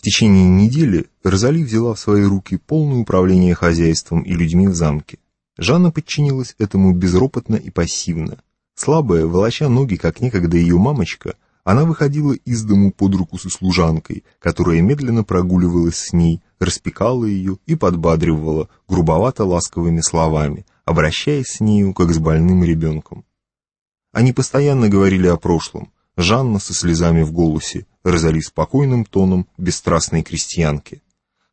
В течение недели Розали взяла в свои руки полное управление хозяйством и людьми в замке. Жанна подчинилась этому безропотно и пассивно. Слабая, волоча ноги, как некогда ее мамочка, она выходила из дому под руку со служанкой, которая медленно прогуливалась с ней, распекала ее и подбадривала грубовато-ласковыми словами, обращаясь с нею, как с больным ребенком. Они постоянно говорили о прошлом. Жанна со слезами в голосе, Розали спокойным тоном бесстрастной крестьянки.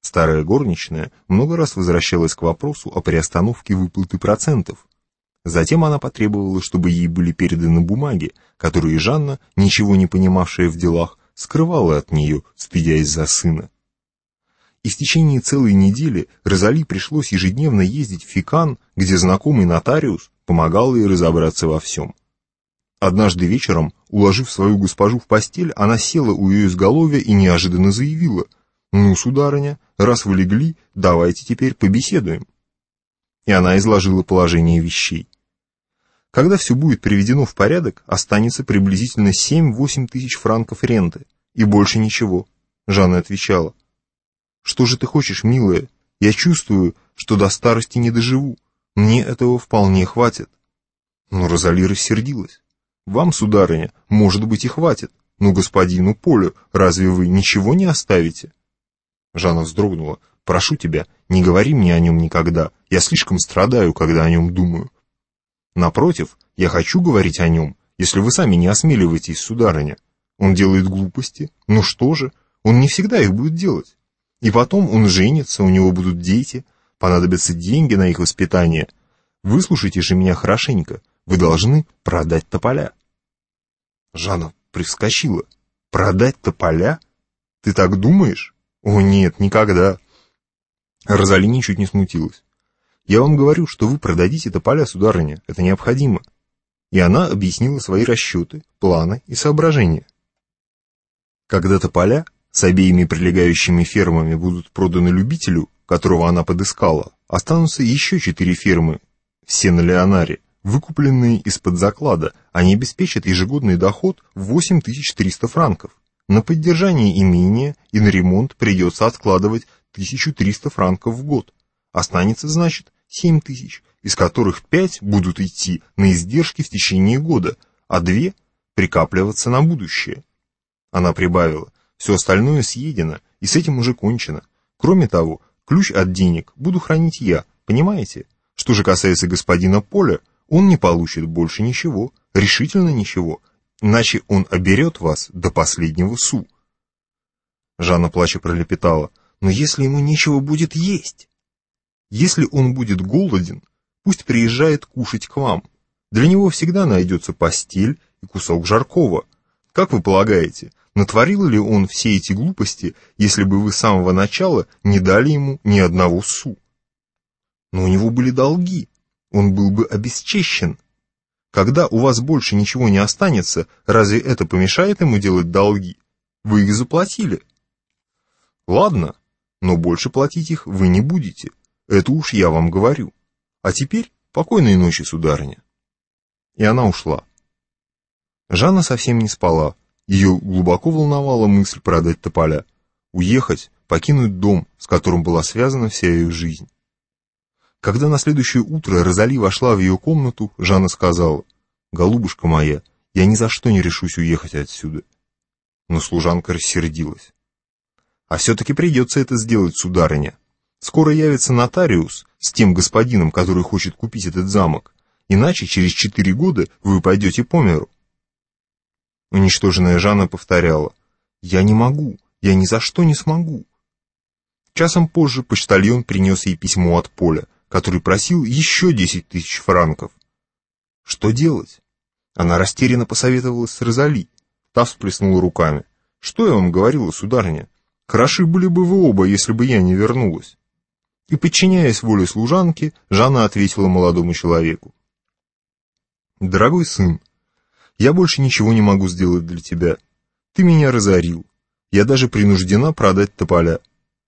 Старая горничная много раз возвращалась к вопросу о приостановке выплаты процентов. Затем она потребовала, чтобы ей были переданы бумаги, которые Жанна, ничего не понимавшая в делах, скрывала от нее, стыдясь за сына. И в течение целой недели Розали пришлось ежедневно ездить в Фикан, где знакомый нотариус помогал ей разобраться во всем. Однажды вечером, уложив свою госпожу в постель, она села у ее изголовья и неожиданно заявила, «Ну, сударыня, раз вы легли, давайте теперь побеседуем». И она изложила положение вещей. Когда все будет приведено в порядок, останется приблизительно 7-8 тысяч франков ренты, и больше ничего. Жанна отвечала, «Что же ты хочешь, милая? Я чувствую, что до старости не доживу. Мне этого вполне хватит». Но Розали рассердилась. Вам, сударыня, может быть и хватит, но господину Полю разве вы ничего не оставите?» Жанна вздрогнула. «Прошу тебя, не говори мне о нем никогда. Я слишком страдаю, когда о нем думаю». «Напротив, я хочу говорить о нем, если вы сами не осмеливаетесь, сударыня. Он делает глупости. Ну что же, он не всегда их будет делать. И потом он женится, у него будут дети, понадобятся деньги на их воспитание. Выслушайте же меня хорошенько. Вы должны продать тополя. Жанна привскочила. Продать тополя? Ты так думаешь? О нет, никогда. Розали ничуть не смутилась. Я вам говорю, что вы продадите тополя, сударыня, это необходимо. И она объяснила свои расчеты, планы и соображения. Когда тополя с обеими прилегающими фермами будут проданы любителю, которого она подыскала, останутся еще четыре фермы, все на Леонаре, Выкупленные из-под заклада, они обеспечат ежегодный доход в 8300 франков. На поддержание имения и на ремонт придется откладывать 1300 франков в год. Останется, значит, 7000, из которых 5 будут идти на издержки в течение года, а 2 прикапливаться на будущее. Она прибавила, все остальное съедено, и с этим уже кончено. Кроме того, ключ от денег буду хранить я, понимаете? Что же касается господина Поля, он не получит больше ничего, решительно ничего, иначе он оберет вас до последнего су. Жанна плача пролепетала, но если ему нечего будет есть? Если он будет голоден, пусть приезжает кушать к вам. Для него всегда найдется постель и кусок жаркого. Как вы полагаете, натворил ли он все эти глупости, если бы вы с самого начала не дали ему ни одного су? Но у него были долги, он был бы обесчещен. Когда у вас больше ничего не останется, разве это помешает ему делать долги? Вы их заплатили. Ладно, но больше платить их вы не будете. Это уж я вам говорю. А теперь покойной ночи, сударыня. И она ушла. Жанна совсем не спала. Ее глубоко волновала мысль продать тополя. Уехать, покинуть дом, с которым была связана вся ее жизнь. Когда на следующее утро Розали вошла в ее комнату, Жанна сказала, «Голубушка моя, я ни за что не решусь уехать отсюда». Но служанка рассердилась. «А все-таки придется это сделать, сударыня. Скоро явится нотариус с тем господином, который хочет купить этот замок, иначе через четыре года вы пойдете по миру». Уничтоженная Жанна повторяла, «Я не могу, я ни за что не смогу». Часом позже почтальон принес ей письмо от Поля, который просил еще десять тысяч франков. Что делать? Она растерянно посоветовалась с Розали. Та всплеснула руками. Что я вам говорила, сударыня? Хороши были бы вы оба, если бы я не вернулась. И, подчиняясь воле служанки, Жанна ответила молодому человеку. «Дорогой сын, я больше ничего не могу сделать для тебя. Ты меня разорил. Я даже принуждена продать тополя.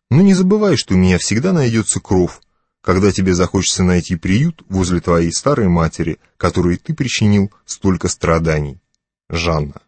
Но не забывай, что у меня всегда найдется кров, когда тебе захочется найти приют возле твоей старой матери, которой ты причинил столько страданий. Жанна.